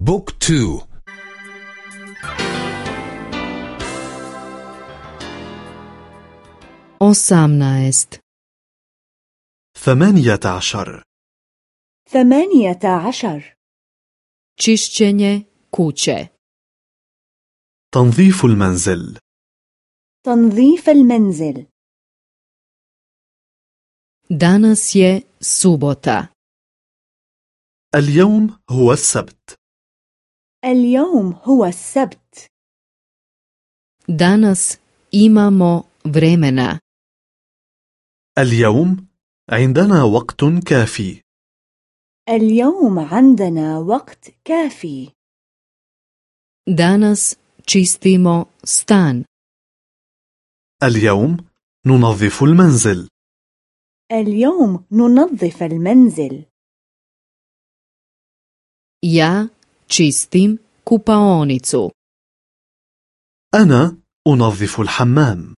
بوك تو. osamnaest ثمانية عشر. ثمانية عشر. čišćenje kuće تنظيف المنزل. تنظيف المنزل. danas je subota اليوم هو السبت. اليوم هو السبت. Danas imamo vremena. اليوم عندنا وقت كافي. اليوم عندنا وقت كافي. Danas čistimo stan. اليوم ننظف المنزل. اليوم ننظف المنزل. Ja čistim kupaonicu. أنا أنظف الحمام.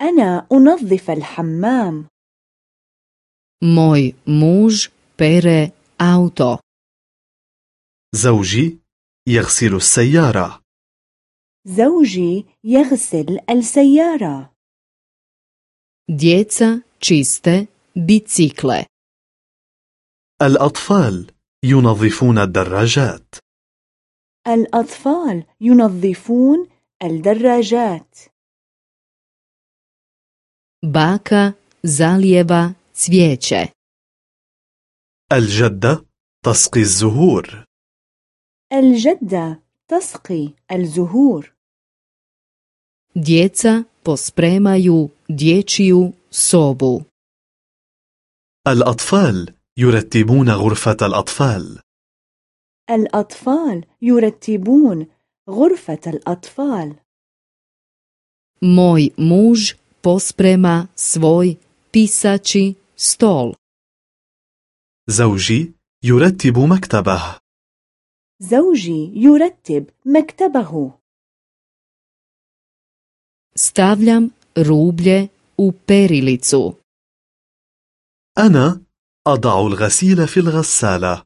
أنا أنظف الحمام. Moj muž pere auto. زوجي يغسل السيارة. زوجي يغسل السيارة. Djeca čiste bicikle. الأطفال ينظفون الدراجات. الأطفال ينظفون الدراجات. Baka zalijeva cvijeće. الجدة تسقي الزهور. الجدة تسقي الزهور. Djeca pospremaju dječju sobu. الأطفال يرتبون غرفة الأطفال. الأطفال يرتبون غرفة الأطفال. Moj muž posprema svoj pisaći stol. زوجي يرتب مكتبه زوجي يرتب مكتبه stavljam rublje u perilicu. أنا أضع الغسيل في الغسالة.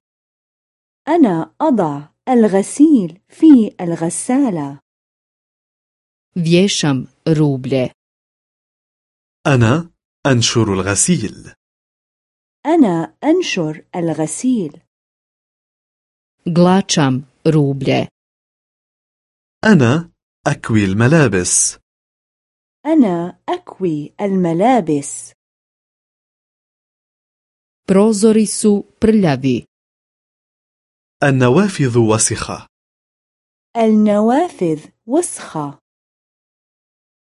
أنا أضع الغسيل في الغسالة. Vješam rublje أنا أنشر الغسيل. أنا أنشر الغسيل. Glačam rublje أنا أكوي الملابس. أنا أكوي الملابس. Prozori su prljavi. النوافذ وسخة. النوافذ وسخة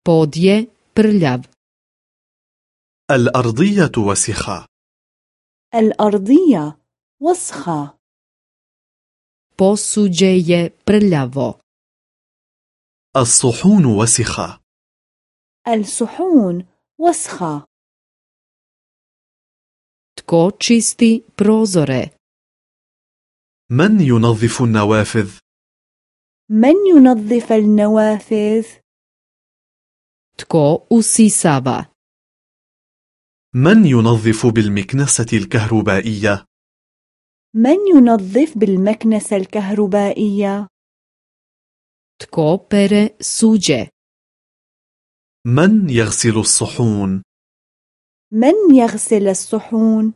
pod je prljav. الأرضية وسخة. الأرضية وسخة posuđe je prljavo. الصحون وسخة. الصحون وسخة tko čisti prozore من ينظف النوافذ؟ من ينظف النوافذ؟ tko usisava من ينظف بالمكنسة الكهربائية؟ من ينظف بالمكنسة الكهربائية؟ tko pere suđe من يغسل الصحون؟ من يغسل الصحون؟